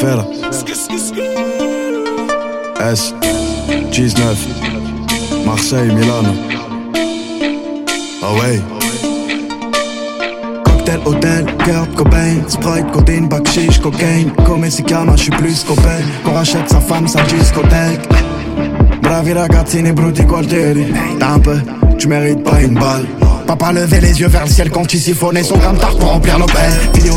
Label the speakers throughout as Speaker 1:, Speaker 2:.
Speaker 1: fait là S 19 Marseille, Milano Ah ouais. Cocktail, hôtel, Kurt Cobain Sprite, codeine, bakshish, cocaine. Comme si calma, je suis plus copain Qu'on rachète sa femme, sa discothèque. Bravi ragazzini, brutti quartieri. Tampe, tu mérites pas une balle. Papa lever les yeux vers le ciel quand il siphonnait son tard pour remplir nos Vidéo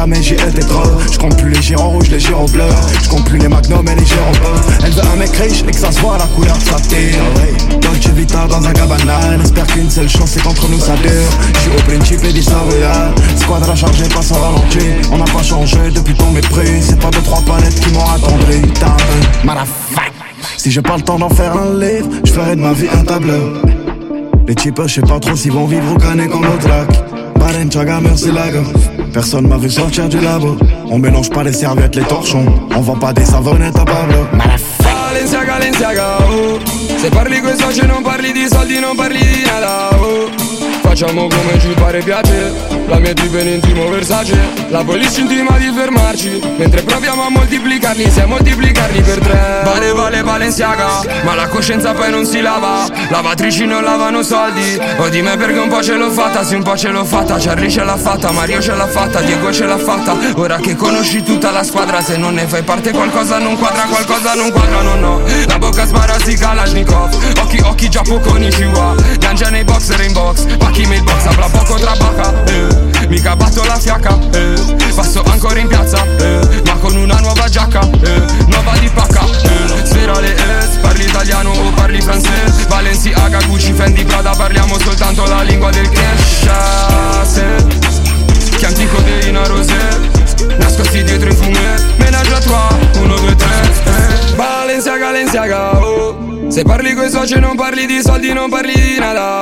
Speaker 1: jamais, j'y étais trop Je compte plus les gyros rouges, les gyros bleus. Je compte plus les magnums et les gyros bleus. Elle veut un mec riche et que ça se voit la couleur de sa tire Dolce Vita dans un cabana. Elle espère qu'une seule chance c'est qu'entre nous ça dure. J'suis au principe et disavoyal Squadra chargé, passe à ralenti. On n'a pas changé depuis ton mépris. C'est pas deux trois palettes qui m'ont attendri. Si j'ai pas le temps d'en faire un livre Je ferai de ma vie un tableau. Les types je sais pas trop s'ils vont vivre au canet comme l'autre lac Balenciaga, merci la Personne m'a vu sortir du labo. On mélange pas les serviettes, les torchons. On vend pas des savonnettes à Pablo.
Speaker 2: Balenciaga, Balenciaga, oh Se parli coi non parli di soldi, non parli di nada, Facciamo come ci pare piace. La mia trip in intimo Versace. La police intima di fermarci. Mentre proviamo a moltiplicarli Se a moltiplicarli per tre. Vale vale Valenciaga Ma la coscienza poi non si lava. Lavatrici non lavano soldi. O di me perché un po' ce l'ho fatta Sì un po' ce l'ho fatta. Charlie ce l'ha fatta Mario ce l'ha fatta Diego ce l'ha fatta. Ora che conosci tutta la squadra Se non ne fai parte qualcosa non quadra Qualcosa non quadra no no. La bocca spara si Kalashnikov Occhi occhi già poco ni chihuahua Ganja nei boxer in box Pacchi chi mailbox apra poco trabaca eh. Mica batto la fiacca eh. Passo ancora in piazza eh. Ma con una nuova giacca eh. Nuova di pacca eh. Sferale eh. Parli italiano o parli francese Balenciaga, Gucci, Fendi, Prada Parliamo soltanto la lingua del cash Chianti codeina rosé Nascosti dietro i fumé Menage a trois, uno, due, tre eh. Balenciaga, oh se parli coi soci non parli di soldi, non parli di nada,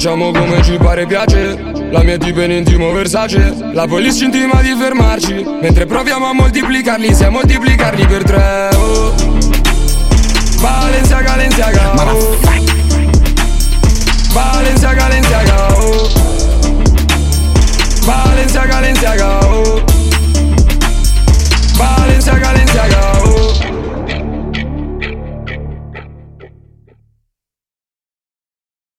Speaker 2: Facciamo come ci pare piace. La mia tipa in intimo Versace. La police intima di fermarci. Mentre proviamo a moltiplicarli Se a moltiplicarli per tre,